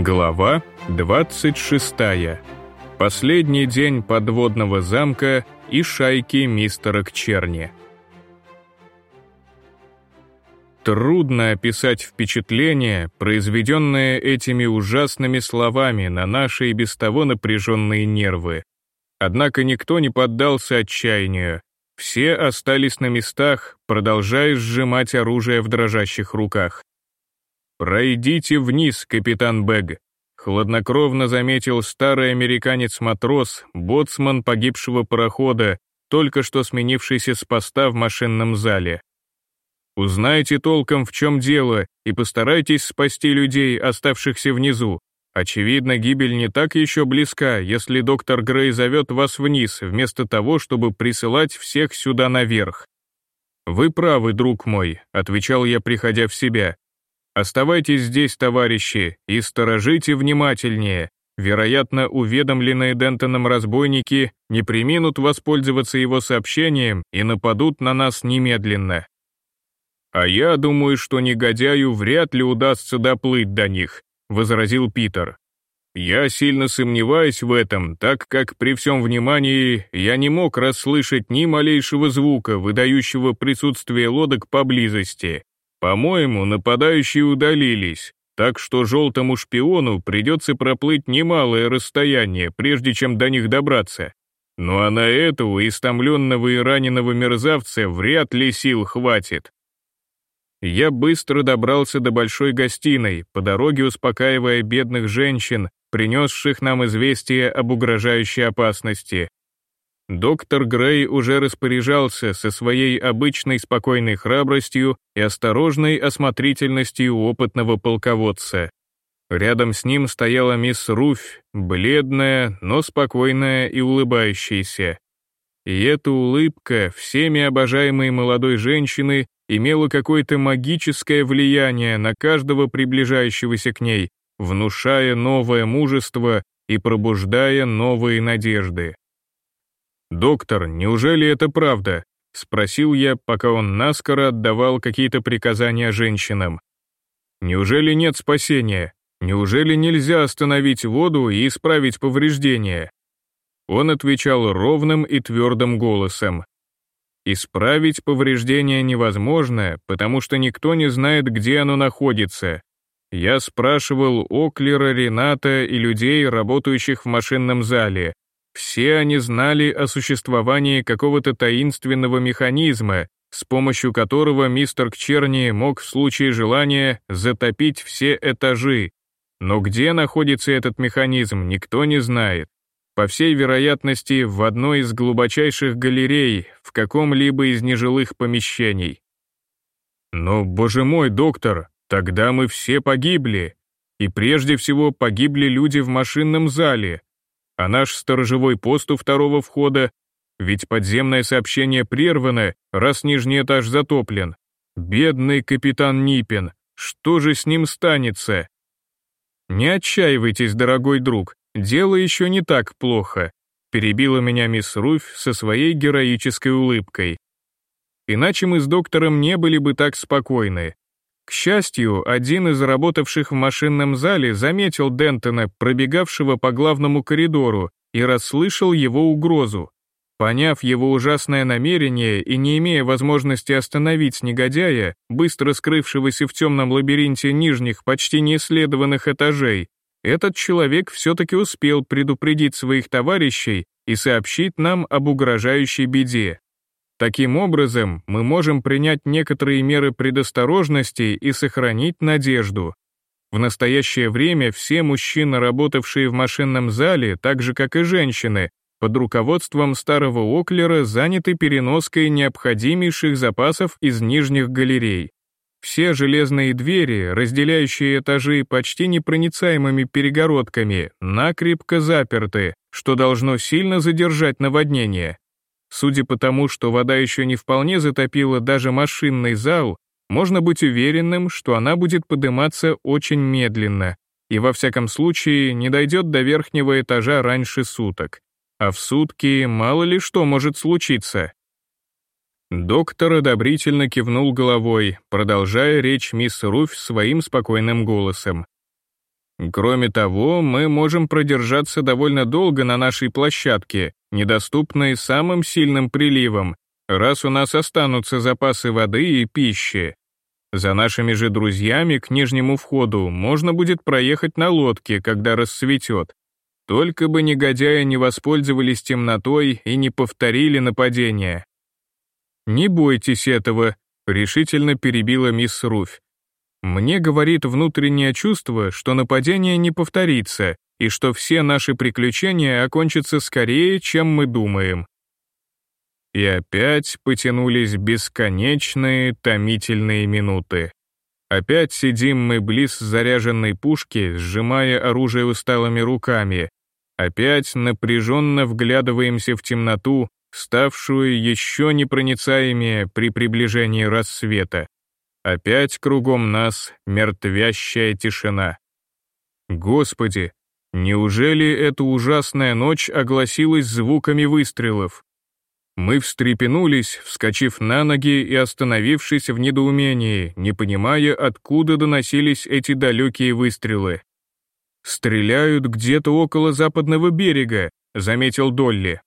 Глава 26. Последний день подводного замка и шайки мистера Кчерни. Трудно описать впечатление, произведенное этими ужасными словами на наши и без того напряженные нервы. Однако никто не поддался отчаянию. Все остались на местах, продолжая сжимать оружие в дрожащих руках. «Пройдите вниз, капитан Бэг», — хладнокровно заметил старый американец-матрос, боцман погибшего парохода, только что сменившийся с поста в машинном зале. «Узнайте толком, в чем дело, и постарайтесь спасти людей, оставшихся внизу. Очевидно, гибель не так еще близка, если доктор Грей зовет вас вниз, вместо того, чтобы присылать всех сюда наверх». «Вы правы, друг мой», — отвечал я, приходя в себя. Оставайтесь здесь, товарищи, и сторожите внимательнее. Вероятно, уведомленные Дентоном разбойники не приминут воспользоваться его сообщением и нападут на нас немедленно. А я думаю, что негодяю вряд ли удастся доплыть до них, возразил Питер. Я сильно сомневаюсь в этом, так как при всем внимании я не мог расслышать ни малейшего звука, выдающего присутствие лодок поблизости. По-моему, нападающие удалились, так что желтому шпиону придется проплыть немалое расстояние, прежде чем до них добраться. Ну а на этого истомленного и раненого мерзавца вряд ли сил хватит. Я быстро добрался до большой гостиной, по дороге успокаивая бедных женщин, принесших нам известие об угрожающей опасности, Доктор Грей уже распоряжался со своей обычной спокойной храбростью и осторожной осмотрительностью опытного полководца. Рядом с ним стояла мисс Руфь, бледная, но спокойная и улыбающаяся. И эта улыбка всеми обожаемой молодой женщины имела какое-то магическое влияние на каждого приближающегося к ней, внушая новое мужество и пробуждая новые надежды. «Доктор, неужели это правда?» — спросил я, пока он наскоро отдавал какие-то приказания женщинам. «Неужели нет спасения? Неужели нельзя остановить воду и исправить повреждения?» Он отвечал ровным и твердым голосом. «Исправить повреждение невозможно, потому что никто не знает, где оно находится. Я спрашивал Оклера, Рената и людей, работающих в машинном зале, все они знали о существовании какого-то таинственного механизма, с помощью которого мистер Кчерни мог в случае желания затопить все этажи. Но где находится этот механизм, никто не знает. По всей вероятности, в одной из глубочайших галерей, в каком-либо из нежилых помещений. Но, боже мой, доктор, тогда мы все погибли. И прежде всего погибли люди в машинном зале, а наш сторожевой пост у второго входа, ведь подземное сообщение прервано, раз нижний этаж затоплен. Бедный капитан Нипин, что же с ним станется? Не отчаивайтесь, дорогой друг, дело еще не так плохо, перебила меня мисс Руфь со своей героической улыбкой. Иначе мы с доктором не были бы так спокойны. К счастью, один из работавших в машинном зале заметил Дентона, пробегавшего по главному коридору, и расслышал его угрозу. Поняв его ужасное намерение и не имея возможности остановить негодяя, быстро скрывшегося в темном лабиринте нижних, почти неисследованных этажей, этот человек все-таки успел предупредить своих товарищей и сообщить нам об угрожающей беде. Таким образом, мы можем принять некоторые меры предосторожности и сохранить надежду. В настоящее время все мужчины, работавшие в машинном зале, так же как и женщины, под руководством старого Оклера заняты переноской необходимейших запасов из нижних галерей. Все железные двери, разделяющие этажи почти непроницаемыми перегородками, накрепко заперты, что должно сильно задержать наводнение. Судя по тому, что вода еще не вполне затопила даже машинный зал, можно быть уверенным, что она будет подниматься очень медленно и во всяком случае не дойдет до верхнего этажа раньше суток. А в сутки мало ли что может случиться. Доктор одобрительно кивнул головой, продолжая речь мисс Руфь своим спокойным голосом. Кроме того, мы можем продержаться довольно долго на нашей площадке, недоступной самым сильным приливом, раз у нас останутся запасы воды и пищи. За нашими же друзьями к нижнему входу можно будет проехать на лодке, когда рассветет. Только бы негодяи не воспользовались темнотой и не повторили нападение. «Не бойтесь этого», — решительно перебила мисс Руфь. Мне говорит внутреннее чувство, что нападение не повторится и что все наши приключения окончатся скорее, чем мы думаем. И опять потянулись бесконечные томительные минуты. Опять сидим мы близ заряженной пушки, сжимая оружие усталыми руками. Опять напряженно вглядываемся в темноту, ставшую еще непроницаемее при приближении рассвета. Опять кругом нас мертвящая тишина. Господи, неужели эта ужасная ночь огласилась звуками выстрелов? Мы встрепенулись, вскочив на ноги и остановившись в недоумении, не понимая, откуда доносились эти далекие выстрелы. «Стреляют где-то около западного берега», — заметил Долли.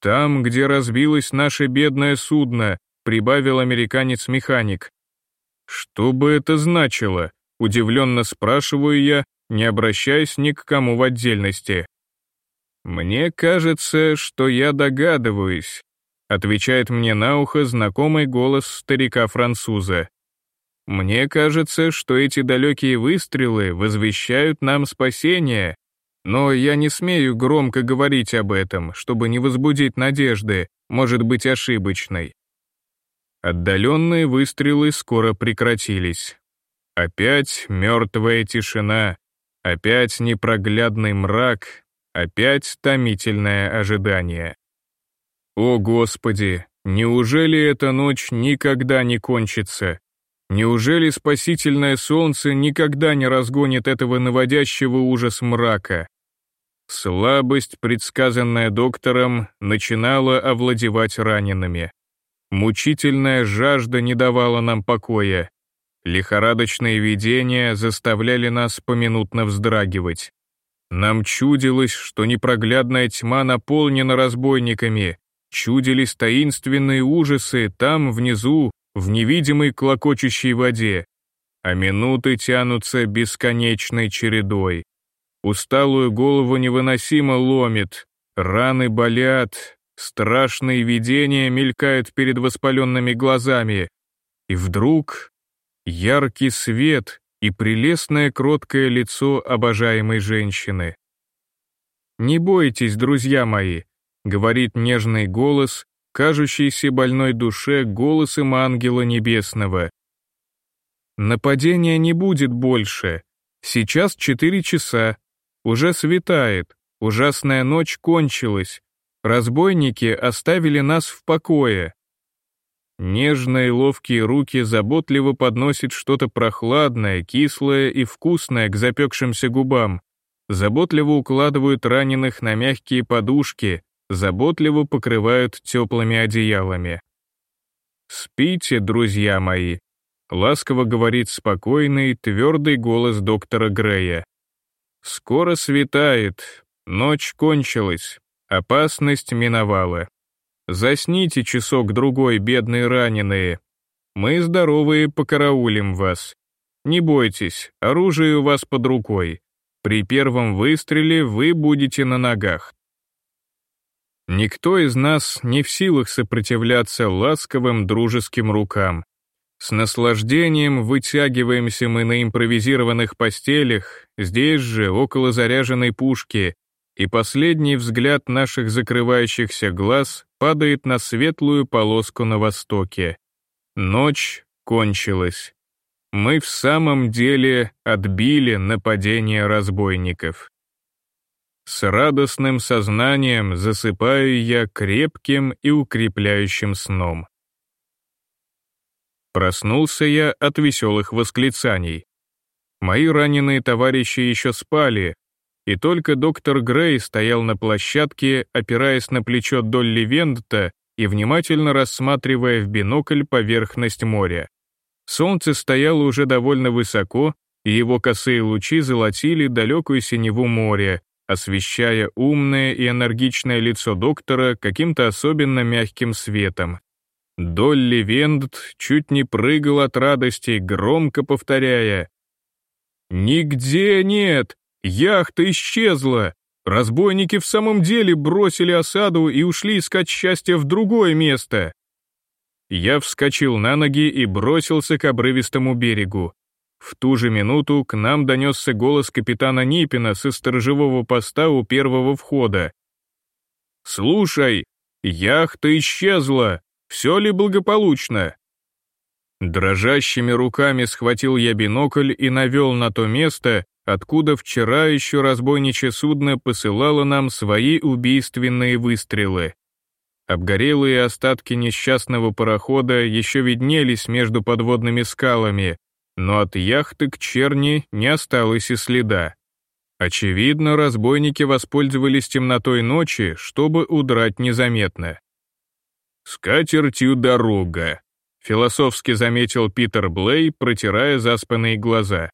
«Там, где разбилось наше бедное судно», — прибавил американец-механик. «Что бы это значило?» — удивленно спрашиваю я, не обращаясь ни к кому в отдельности. «Мне кажется, что я догадываюсь», — отвечает мне на ухо знакомый голос старика-француза. «Мне кажется, что эти далекие выстрелы возвещают нам спасение, но я не смею громко говорить об этом, чтобы не возбудить надежды, может быть ошибочной. Отдаленные выстрелы скоро прекратились. Опять мертвая тишина, опять непроглядный мрак, опять томительное ожидание. О Господи, неужели эта ночь никогда не кончится? Неужели спасительное солнце никогда не разгонит этого наводящего ужас мрака? Слабость, предсказанная доктором, начинала овладевать ранеными. Мучительная жажда не давала нам покоя. Лихорадочные видения заставляли нас поминутно вздрагивать. Нам чудилось, что непроглядная тьма наполнена разбойниками, чудились таинственные ужасы там, внизу, в невидимой клокочущей воде, а минуты тянутся бесконечной чередой. Усталую голову невыносимо ломит, раны болят, Страшные видения мелькают перед воспаленными глазами. И вдруг яркий свет и прелестное кроткое лицо обожаемой женщины. «Не бойтесь, друзья мои», — говорит нежный голос, кажущийся больной душе голосом ангела небесного. «Нападения не будет больше. Сейчас четыре часа. Уже светает. Ужасная ночь кончилась. Разбойники оставили нас в покое. Нежные ловкие руки заботливо подносят что-то прохладное, кислое и вкусное к запекшимся губам, заботливо укладывают раненых на мягкие подушки, заботливо покрывают теплыми одеялами. «Спите, друзья мои», — ласково говорит спокойный, твердый голос доктора Грея. «Скоро светает, ночь кончилась, Опасность миновала. Засните часок-другой, бедные раненые. Мы, здоровые, покараулим вас. Не бойтесь, оружие у вас под рукой. При первом выстреле вы будете на ногах. Никто из нас не в силах сопротивляться ласковым дружеским рукам. С наслаждением вытягиваемся мы на импровизированных постелях, здесь же, около заряженной пушки, и последний взгляд наших закрывающихся глаз падает на светлую полоску на востоке. Ночь кончилась. Мы в самом деле отбили нападение разбойников. С радостным сознанием засыпаю я крепким и укрепляющим сном. Проснулся я от веселых восклицаний. Мои раненые товарищи еще спали, и только доктор Грей стоял на площадке, опираясь на плечо Долли Вендта и внимательно рассматривая в бинокль поверхность моря. Солнце стояло уже довольно высоко, и его косые лучи золотили далекую синеву моря, освещая умное и энергичное лицо доктора каким-то особенно мягким светом. Долли Вендт чуть не прыгал от радости, громко повторяя «Нигде нет! Яхта исчезла! Разбойники в самом деле бросили осаду и ушли искать счастье в другое место!» Я вскочил на ноги и бросился к обрывистому берегу. В ту же минуту к нам донесся голос капитана Нипина со сторожевого поста у первого входа. «Слушай, яхта исчезла, все ли благополучно?» Дрожащими руками схватил я бинокль и навел на то место, откуда вчера еще разбойничье судно посылало нам свои убийственные выстрелы. Обгорелые остатки несчастного парохода еще виднелись между подводными скалами, но от яхты к черни не осталось и следа. Очевидно, разбойники воспользовались темнотой ночи, чтобы удрать незаметно. «С катертью дорога», — философски заметил Питер Блей, протирая заспанные глаза.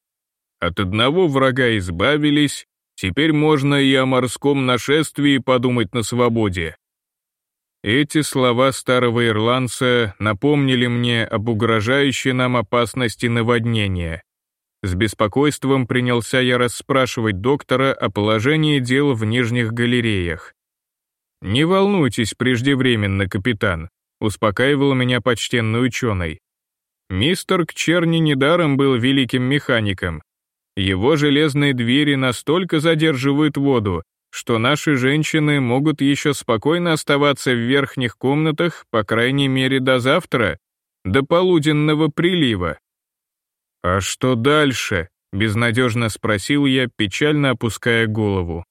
«От одного врага избавились, теперь можно и о морском нашествии подумать на свободе». Эти слова старого ирландца напомнили мне об угрожающей нам опасности наводнения. С беспокойством принялся я расспрашивать доктора о положении дел в нижних галереях. «Не волнуйтесь преждевременно, капитан», — успокаивал меня почтенный ученый. Мистер Кчерни недаром был великим механиком. Его железные двери настолько задерживают воду, что наши женщины могут еще спокойно оставаться в верхних комнатах, по крайней мере, до завтра, до полуденного прилива. «А что дальше?» — безнадежно спросил я, печально опуская голову.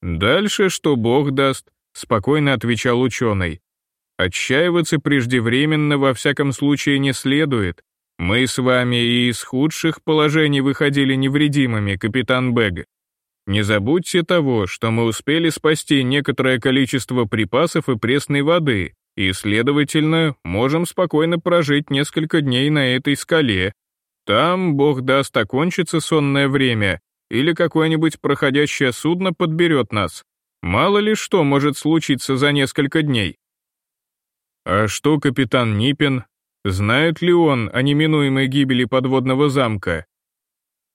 «Дальше, что Бог даст», — спокойно отвечал ученый. «Отчаиваться преждевременно во всяком случае не следует. Мы с вами и из худших положений выходили невредимыми, капитан Бэг. Не забудьте того, что мы успели спасти некоторое количество припасов и пресной воды, и, следовательно, можем спокойно прожить несколько дней на этой скале. Там, бог даст, окончится сонное время, или какое-нибудь проходящее судно подберет нас. Мало ли что может случиться за несколько дней. А что капитан Нипин? Знает ли он о неминуемой гибели подводного замка?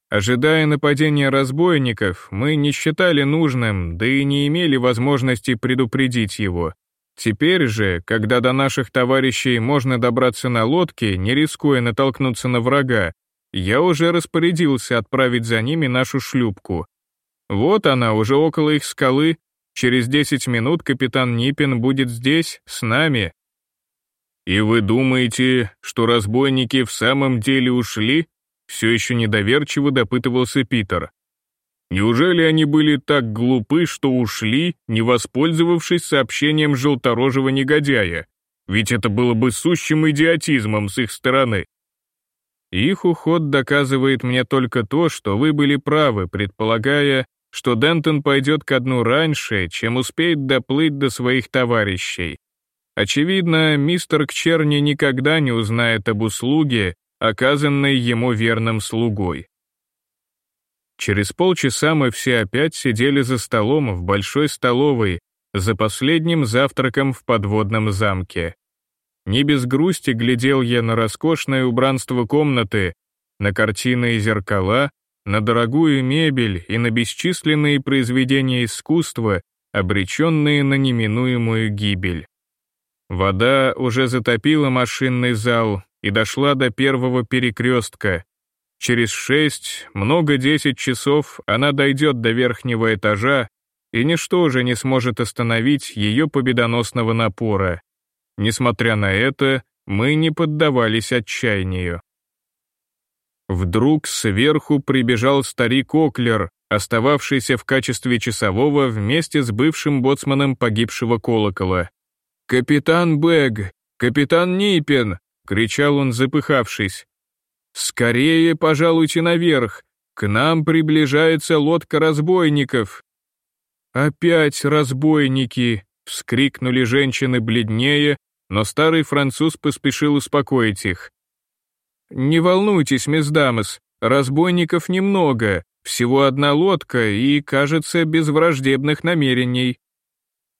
Ожидая нападения разбойников, мы не считали нужным, да и не имели возможности предупредить его. Теперь же, когда до наших товарищей можно добраться на лодке, не рискуя натолкнуться на врага, я уже распорядился отправить за ними нашу шлюпку. Вот она, уже около их скалы, через 10 минут капитан Нипин будет здесь, с нами. «И вы думаете, что разбойники в самом деле ушли?» Все еще недоверчиво допытывался Питер. Неужели они были так глупы, что ушли, не воспользовавшись сообщением желторожего негодяя? Ведь это было бы сущим идиотизмом с их стороны. Их уход доказывает мне только то, что вы были правы, предполагая, что Дентон пойдет ко дну раньше, чем успеет доплыть до своих товарищей. Очевидно, мистер Кчерни никогда не узнает об услуге, оказанной ему верным слугой. Через полчаса мы все опять сидели за столом в большой столовой, за последним завтраком в подводном замке. Не без грусти глядел я на роскошное убранство комнаты, на картины и зеркала, на дорогую мебель и на бесчисленные произведения искусства, обреченные на неминуемую гибель. Вода уже затопила машинный зал, и дошла до первого перекрестка. Через шесть, много десять часов она дойдет до верхнего этажа, и ничто уже не сможет остановить ее победоносного напора. Несмотря на это, мы не поддавались отчаянию. Вдруг сверху прибежал старик Оклер, остававшийся в качестве часового вместе с бывшим боцманом погибшего колокола. «Капитан Бэг! Капитан Ниппен! — кричал он, запыхавшись. «Скорее пожалуйте наверх! К нам приближается лодка разбойников!» «Опять разбойники!» — вскрикнули женщины бледнее, но старый француз поспешил успокоить их. «Не волнуйтесь, мисс Дамас, разбойников немного, всего одна лодка и, кажется, без враждебных намерений.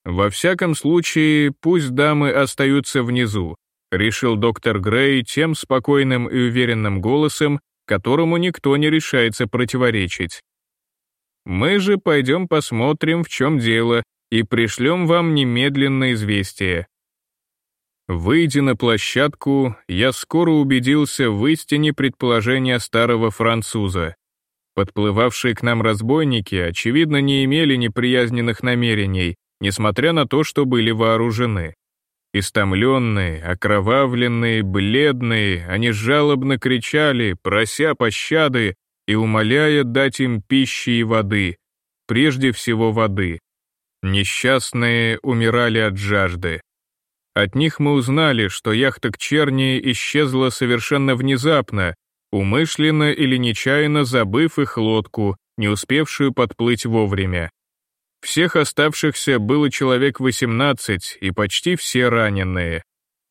Во всяком случае, пусть дамы остаются внизу, решил доктор Грей тем спокойным и уверенным голосом, которому никто не решается противоречить. Мы же пойдем посмотрим, в чем дело, и пришлем вам немедленно известие. Выйдя на площадку, я скоро убедился в истине предположения старого француза. Подплывавшие к нам разбойники, очевидно, не имели неприязненных намерений, несмотря на то, что были вооружены. Истомленные, окровавленные, бледные, они жалобно кричали, прося пощады и умоляя дать им пищи и воды, прежде всего воды. Несчастные умирали от жажды. От них мы узнали, что яхта к Черни исчезла совершенно внезапно, умышленно или нечаянно забыв их лодку, не успевшую подплыть вовремя. Всех оставшихся было человек 18 и почти все раненые.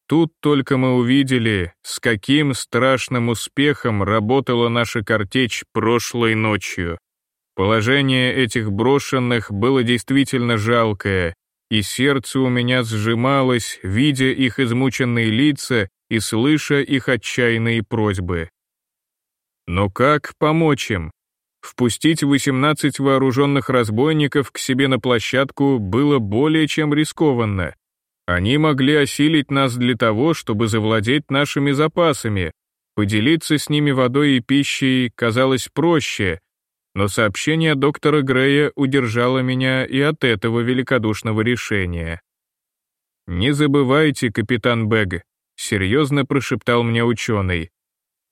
Тут только мы увидели, с каким страшным успехом работала наша картечь прошлой ночью. Положение этих брошенных было действительно жалкое, и сердце у меня сжималось, видя их измученные лица и слыша их отчаянные просьбы. Но как помочь им? Впустить 18 вооруженных разбойников к себе на площадку было более чем рискованно. Они могли осилить нас для того, чтобы завладеть нашими запасами. Поделиться с ними водой и пищей казалось проще, но сообщение доктора Грея удержало меня и от этого великодушного решения. «Не забывайте, капитан Бэг», — серьезно прошептал мне ученый,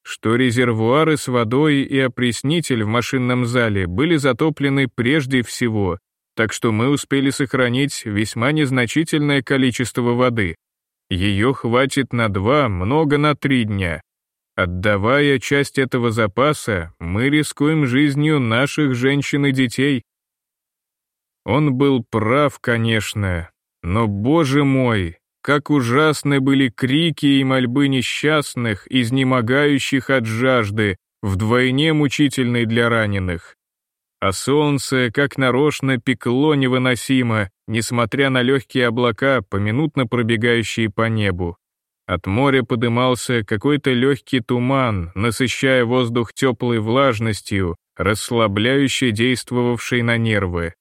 что резервуары с водой и опреснитель в машинном зале были затоплены прежде всего, так что мы успели сохранить весьма незначительное количество воды. Ее хватит на два, много на три дня. Отдавая часть этого запаса, мы рискуем жизнью наших женщин и детей. Он был прав, конечно, но, боже мой, как ужасны были крики и мольбы несчастных, изнемогающих от жажды, вдвойне мучительной для раненых. А солнце, как нарочно, пекло невыносимо, несмотря на легкие облака, поминутно пробегающие по небу. От моря подымался какой-то легкий туман, насыщая воздух теплой влажностью, расслабляющей действовавшей на нервы.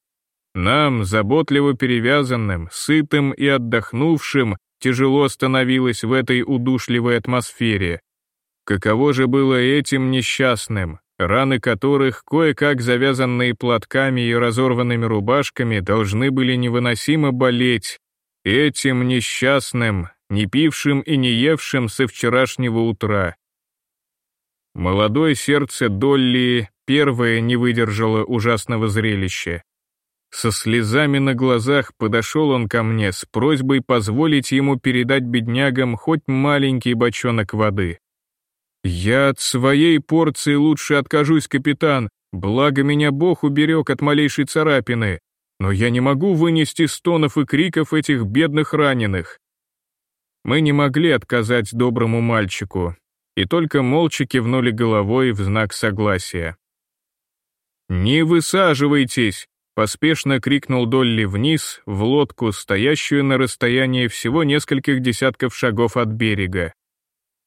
Нам, заботливо перевязанным, сытым и отдохнувшим, тяжело становилось в этой удушливой атмосфере. Каково же было этим несчастным, раны которых, кое-как завязанные платками и разорванными рубашками, должны были невыносимо болеть, этим несчастным, не пившим и не евшим со вчерашнего утра. Молодое сердце Долли первое не выдержало ужасного зрелища. Со слезами на глазах подошел он ко мне с просьбой позволить ему передать беднягам хоть маленький бочонок воды. «Я от своей порции лучше откажусь, капитан, благо меня Бог уберег от малейшей царапины, но я не могу вынести стонов и криков этих бедных раненых». Мы не могли отказать доброму мальчику, и только молча кивнули головой в знак согласия. «Не высаживайтесь!» Поспешно крикнул Долли вниз, в лодку, стоящую на расстоянии всего нескольких десятков шагов от берега.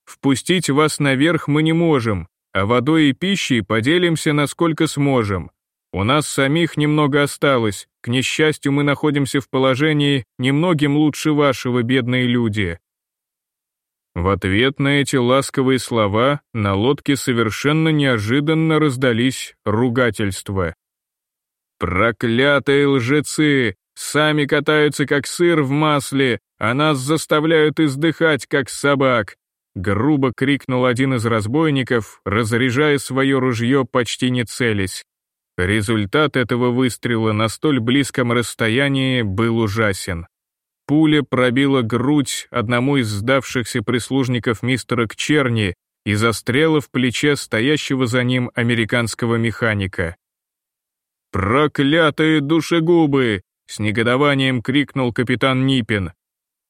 «Впустить вас наверх мы не можем, а водой и пищей поделимся насколько сможем. У нас самих немного осталось, к несчастью мы находимся в положении немногим лучше вашего, бедные люди». В ответ на эти ласковые слова на лодке совершенно неожиданно раздались ругательства. «Проклятые лжецы! Сами катаются, как сыр в масле, а нас заставляют издыхать, как собак!» Грубо крикнул один из разбойников, разряжая свое ружье почти не целясь. Результат этого выстрела на столь близком расстоянии был ужасен. Пуля пробила грудь одному из сдавшихся прислужников мистера Кчерни и застряла в плече стоящего за ним американского механика. «Проклятые душегубы!» — с негодованием крикнул капитан Нипин.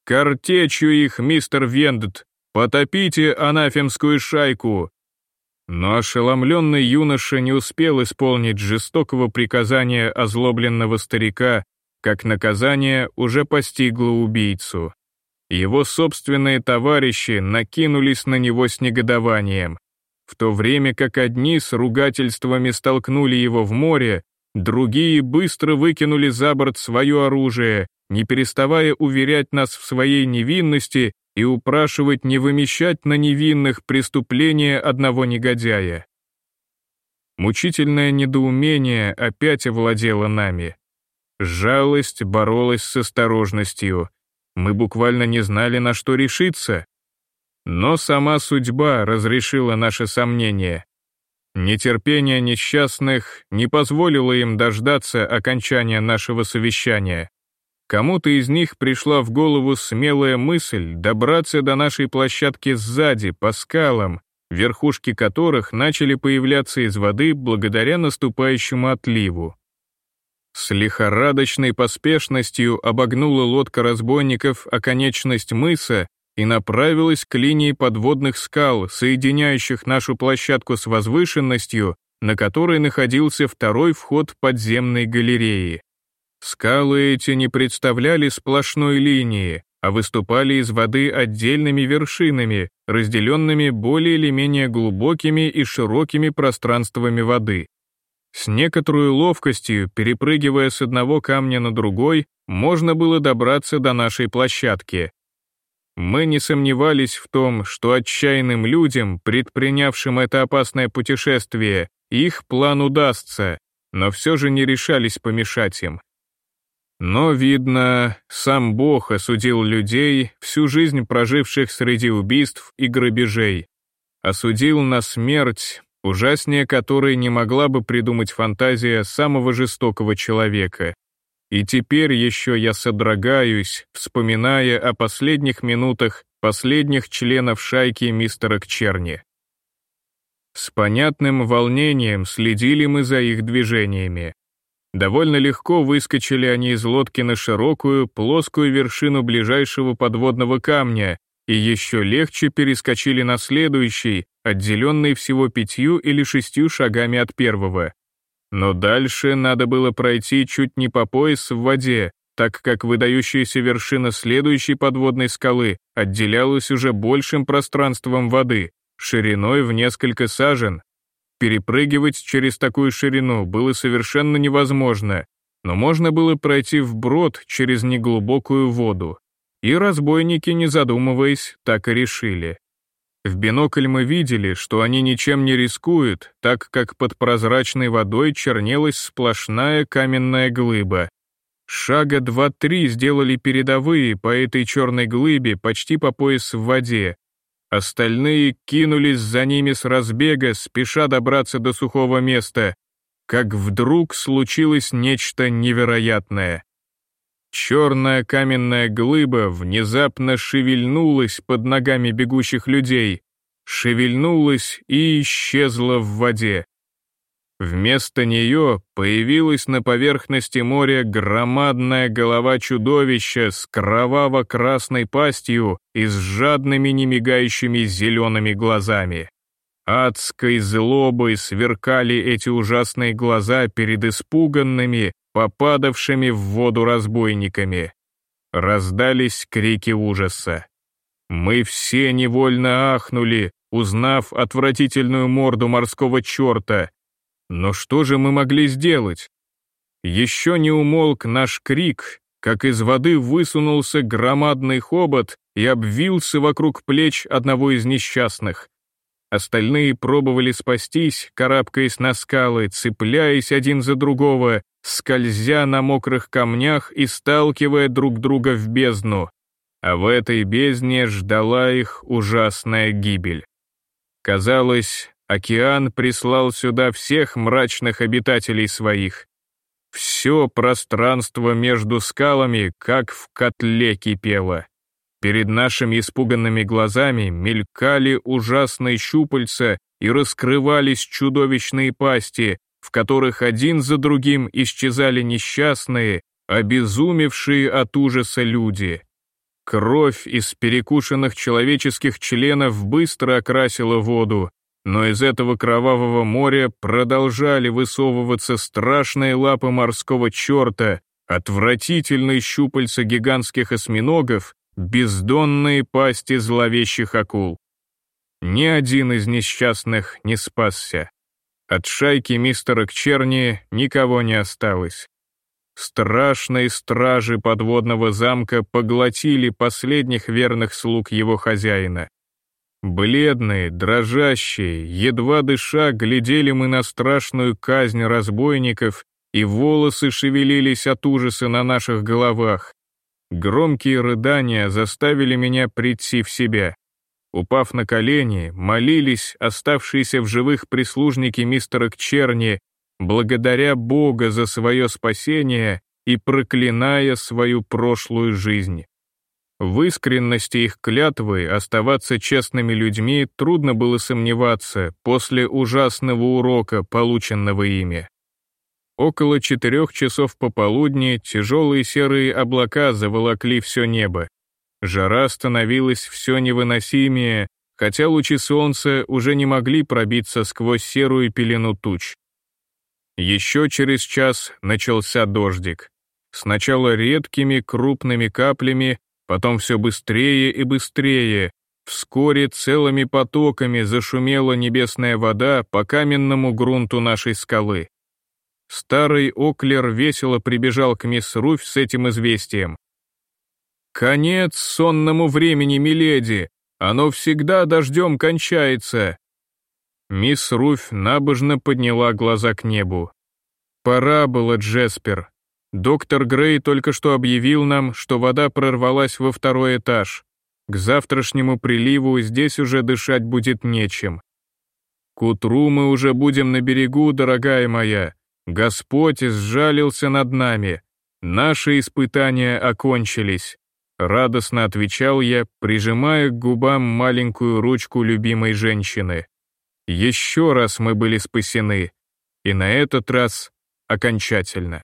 «Картечью их, мистер Вендт! Потопите анафемскую шайку!» Но ошеломленный юноша не успел исполнить жестокого приказания озлобленного старика, как наказание уже постигло убийцу. Его собственные товарищи накинулись на него с негодованием. В то время как одни с ругательствами столкнули его в море, другие быстро выкинули за борт свое оружие, не переставая уверять нас в своей невинности и упрашивать не вымещать на невинных преступления одного негодяя. Мучительное недоумение опять овладело нами. Жалость боролась с осторожностью. Мы буквально не знали, на что решиться. Но сама судьба разрешила наши сомнения. Нетерпение несчастных не позволило им дождаться окончания нашего совещания. Кому-то из них пришла в голову смелая мысль добраться до нашей площадки сзади, по скалам, верхушки которых начали появляться из воды благодаря наступающему отливу. С лихорадочной поспешностью обогнула лодка разбойников оконечность мыса и направилась к линии подводных скал, соединяющих нашу площадку с возвышенностью, на которой находился второй вход подземной галереи. Скалы эти не представляли сплошной линии, а выступали из воды отдельными вершинами, разделенными более или менее глубокими и широкими пространствами воды. С некоторой ловкостью, перепрыгивая с одного камня на другой, можно было добраться до нашей площадки. Мы не сомневались в том, что отчаянным людям, предпринявшим это опасное путешествие, их план удастся, но все же не решались помешать им. Но, видно, сам Бог осудил людей, всю жизнь проживших среди убийств и грабежей. Осудил на смерть, ужаснее которой не могла бы придумать фантазия самого жестокого человека. И теперь еще я содрогаюсь, вспоминая о последних минутах последних членов шайки мистера Кчерни. С понятным волнением следили мы за их движениями. Довольно легко выскочили они из лодки на широкую, плоскую вершину ближайшего подводного камня и еще легче перескочили на следующий, отделенный всего пятью или шестью шагами от первого. Но дальше надо было пройти чуть не по пояс в воде, так как выдающаяся вершина следующей подводной скалы отделялась уже большим пространством воды, шириной в несколько сажен, Перепрыгивать через такую ширину было совершенно невозможно, но можно было пройти вброд через неглубокую воду. И разбойники, не задумываясь, так и решили. В бинокль мы видели, что они ничем не рискуют, так как под прозрачной водой чернелась сплошная каменная глыба. Шага два-три сделали передовые по этой черной глыбе почти по пояс в воде, Остальные кинулись за ними с разбега, спеша добраться до сухого места, как вдруг случилось нечто невероятное. Черная каменная глыба внезапно шевельнулась под ногами бегущих людей, шевельнулась и исчезла в воде. Вместо нее появилась на поверхности моря громадная голова чудовища с кроваво-красной пастью и с жадными немигающими зелеными глазами. Адской злобой сверкали эти ужасные глаза перед испуганными, попадавшими в воду разбойниками. Раздались крики ужаса. Мы все невольно ахнули, узнав отвратительную морду морского черта, но что же мы могли сделать? Еще не умолк наш крик, как из воды высунулся громадный хобот и обвился вокруг плеч одного из несчастных. Остальные пробовали спастись, карабкаясь на скалы, цепляясь один за другого, скользя на мокрых камнях и сталкивая друг друга в бездну. А в этой бездне ждала их ужасная гибель. Казалось, Океан прислал сюда всех мрачных обитателей своих. Все пространство между скалами, как в котле кипело. Перед нашими испуганными глазами мелькали ужасные щупальца и раскрывались чудовищные пасти, в которых один за другим исчезали несчастные, обезумевшие от ужаса люди. Кровь из перекушенных человеческих членов быстро окрасила воду, но из этого кровавого моря продолжали высовываться страшные лапы морского черта, отвратительные щупальца гигантских осьминогов, бездонные пасти зловещих акул. Ни один из несчастных не спасся. От шайки мистера Кчерни никого не осталось. Страшные стражи подводного замка поглотили последних верных слуг его хозяина. Бледные, дрожащие, едва дыша, глядели мы на страшную казнь разбойников, и волосы шевелились от ужаса на наших головах. Громкие рыдания заставили меня прийти в себя. Упав на колени, молились оставшиеся в живых прислужники мистера Кчерни, благодаря Бога за свое спасение и проклиная свою прошлую жизнь. В искренности их клятвы оставаться честными людьми трудно было сомневаться после ужасного урока, полученного ими. Около четырех часов пополудни тяжелые серые облака заволокли все небо. Жара становилась все невыносимее, хотя лучи солнца уже не могли пробиться сквозь серую пелену туч. Еще через час начался дождик. Сначала редкими крупными каплями, Потом все быстрее и быстрее. Вскоре целыми потоками зашумела небесная вода по каменному грунту нашей скалы. Старый Оклер весело прибежал к мисс Руфь с этим известием. «Конец сонному времени, миледи! Оно всегда дождем кончается!» Мисс Руфь набожно подняла глаза к небу. «Пора было, Джеспер. Доктор Грей только что объявил нам, что вода прорвалась во второй этаж. К завтрашнему приливу здесь уже дышать будет нечем. К утру мы уже будем на берегу, дорогая моя. Господь сжалился над нами. Наши испытания окончились. Радостно отвечал я, прижимая к губам маленькую ручку любимой женщины. Еще раз мы были спасены. И на этот раз окончательно.